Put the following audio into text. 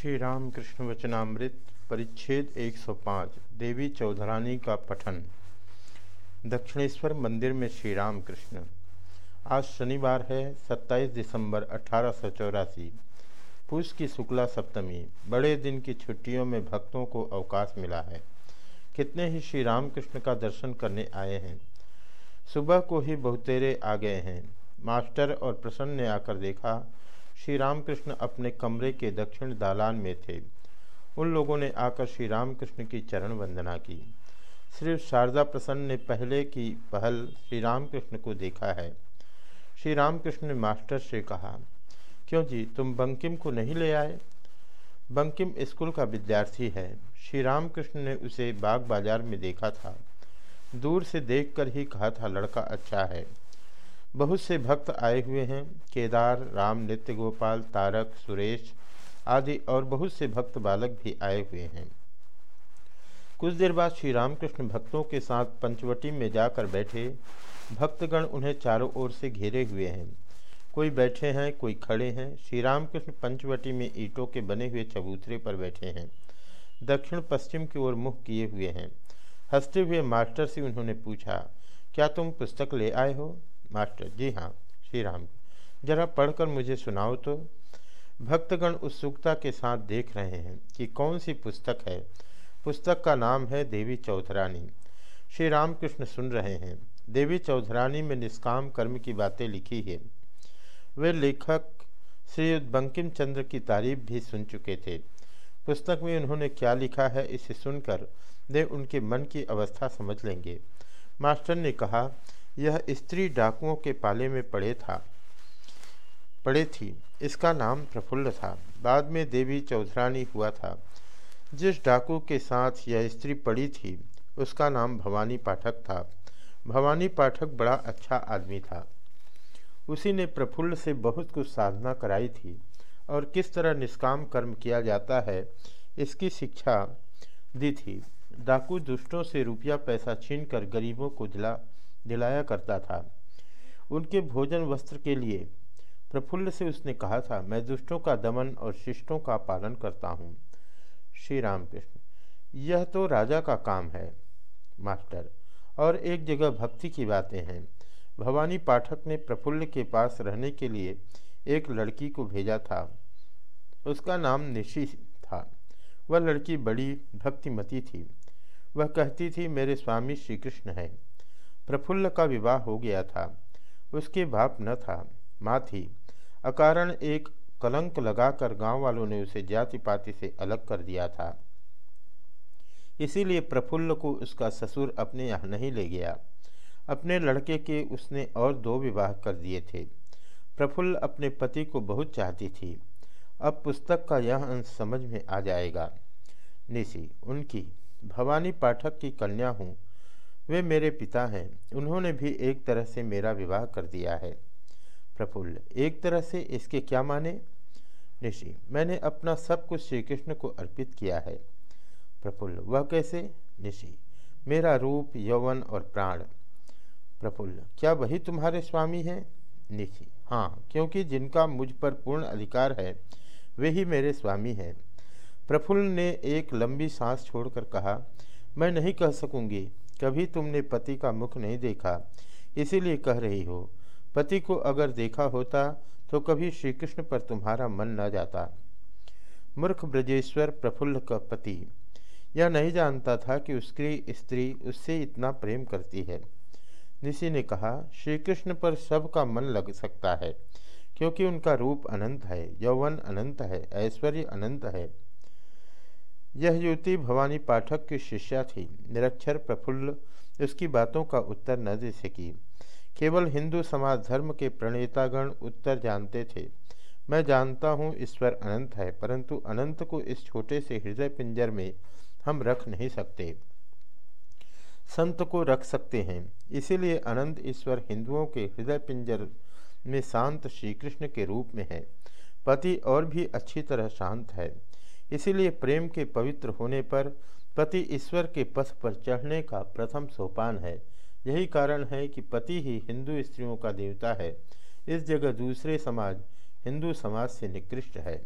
श्री राम कृष्ण वचनामृत, परिच्छेद 105 देवी चौधरानी का पठन। दक्षिणेश्वर मंदिर में श्री राम कृष्ण। आज शनिवार है 27 दिसंबर अठारह पुष की शुक्ला सप्तमी, बड़े दिन की छुट्टियों में भक्तों को अवकाश मिला है। कितने ही श्री राम कृष्ण का दर्शन करने आए हैं। सुबह को ही बहुतेरे आ गए हैं। मास्टर और प्रसन्न ने आकर देखा श्री रामकृष्ण अपने कमरे के दक्षिण दालान में थे। उन लोगों ने आकर श्री रामकृष्ण की चरण वंदना की। श्री शारदा प्रसन्न ने पहले की पहल श्री रामकृष्ण को देखा है। श्री रामकृष्ण ने मास्टर से कहा, क्यों जी, तुम बंकिम को नहीं ले आए? बंकिम स्कूल का विद्यार्थी है। श्री रामकृष्ण ने उसे बाग बाज़ार में देखा था। दूर से देखकर ही कहा था, लड़का अच्छा है। बहुत से भक्त आए हुए हैं, केदार, राम नित्य गोपाल तारक, सुरेश आदि और बहुत से भक्त बालक भी आए हुए हैं। कुछ देर बाद श्री रामकृष्ण भक्तों के साथ पंचवटी में जाकर बैठे। भक्तगण उन्हें चारों ओर से घेरे हुए हैं। कोई बैठे हैं, कोई खड़े हैं। श्री रामकृष्ण पंचवटी में ईंटों के बने हुए चबूतरे पर बैठे हैं। दक्षिण पश्चिम की ओर मुख किए हुए हैं। हँसते हुए मास्टर से उन्होंने पूछा, क्या तुम पुस्तक ले आए हो? मास्टर, जी हाँ श्री राम जरा पढ़कर मुझे सुनाओ तो। भक्तगण उत्सुकता के साथ देख रहे हैं कि कौन सी पुस्तक है। पुस्तक का नाम है देवी चौधरानी। श्री रामकृष्ण सुन रहे हैं। देवी चौधरानी में निष्काम कर्म की बातें लिखी है। वे लेखक श्री बंकिम चंद्र की तारीफ़ भी सुन चुके थे। पुस्तक में उन्होंने क्या लिखा है, इसे सुनकर वे उनके मन की अवस्था समझ लेंगे। मास्टर ने कहा यह स्त्री डाकुओं के पाले में पड़े था। पड़े थी। इसका नाम प्रफुल्ल था। बाद में देवी चौधरानी हुआ था। जिस डाकू के साथ यह स्त्री पड़ी थी, उसका नाम भवानी पाठक था। भवानी पाठक बड़ा अच्छा आदमी था। उसी ने प्रफुल्ल से बहुत कुछ साधना कराई थी और किस तरह निष्काम कर्म किया जाता है, इसकी शिक्षा दी थी। डाकू दुष्टों से रुपया पैसा छीन कर गरीबों को दिला दिलाया करता था। उनके भोजन वस्त्र के लिए प्रफुल्ल से उसने कहा था, मैं दुष्टों का दमन और शिष्टों का पालन करता हूँ। श्री रामकृष्ण यह तो राजा का काम है, मास्टर, और एक जगह भक्ति की बातें हैं। भवानी पाठक ने प्रफुल्ल के पास रहने के लिए एक लड़की को भेजा था। उसका नाम निशी था। वह लड़की बड़ी भक्तिमती थी। वह कहती थी, मेरे स्वामी श्री कृष्ण है। प्रफुल्ल का विवाह हो गया था। उसके बाप न था, माँ थी। अकारण एक कलंक लगाकर गाँव वालों ने उसे जाति पाति से अलग कर दिया था। इसीलिए प्रफुल्ल को उसका ससुर अपने यहाँ नहीं ले गया। अपने लड़के के उसने और दो विवाह कर दिए थे। प्रफुल्ल अपने पति को बहुत चाहती थी। अब पुस्तक का यह अंश समझ में आ जाएगा। निशी उनकी, भवानी पाठक की कन्या हूँ। वे मेरे पिता हैं। उन्होंने भी एक तरह से मेरा विवाह कर दिया है। प्रफुल्ल, एक तरह से इसके क्या माने? ऋषि, मैंने अपना सब कुछ श्री कृष्ण को अर्पित किया है। प्रफुल्ल, वह कैसे? ऋषि, मेरा रूप, यौवन और प्राण। प्रफुल्ल, क्या वही तुम्हारे स्वामी हैं? निशि हाँ क्योंकि जिनका मुझ पर पूर्ण अधिकार है, वे ही मेरे स्वामी हैं। प्रफुल्ल ने एक लंबी सांस छोड़कर कहा, मैं नहीं कह सकूँगी। कभी तुमने पति का मुख नहीं देखा, इसीलिए कह रही हो, पति को अगर देखा होता तो कभी श्री कृष्ण पर तुम्हारा मन न जाता। मूर्ख ब्रजेश्वर प्रफुल्ल का पति, यह नहीं जानता था कि उसकी स्त्री उससे इतना प्रेम करती है। निशी ने कहा श्री कृष्ण पर सबका मन लग सकता है, क्योंकि उनका रूप अनंत है, यौवन अनंत है, ऐश्वर्य अनंत है। यह युवती भवानी पाठक की शिष्या थी। निरक्षर, प्रफुल्ल, उसकी बातों का उत्तर न दे सकी। केवल हिंदू समाज धर्म के प्रणेतागण उत्तर जानते थे। मैं जानता हूँ ईश्वर अनंत है, परंतु अनंत को इस छोटे से हृदय पिंजर में हम रख नहीं सकते। संत को रख सकते हैं। इसीलिए अनंत ईश्वर हिंदुओं के हृदय पिंजर में शांत श्री कृष्ण के रूप में है। पति और भी अच्छी तरह शांत है। इसीलिए प्रेम के पवित्र होने पर पति ईश्वर के पथ पर चढ़ने का प्रथम सोपान है। यही कारण है कि पति ही हिंदू स्त्रियों का देवता है। इस जगह दूसरे समाज हिंदू समाज से निकृष्ट है।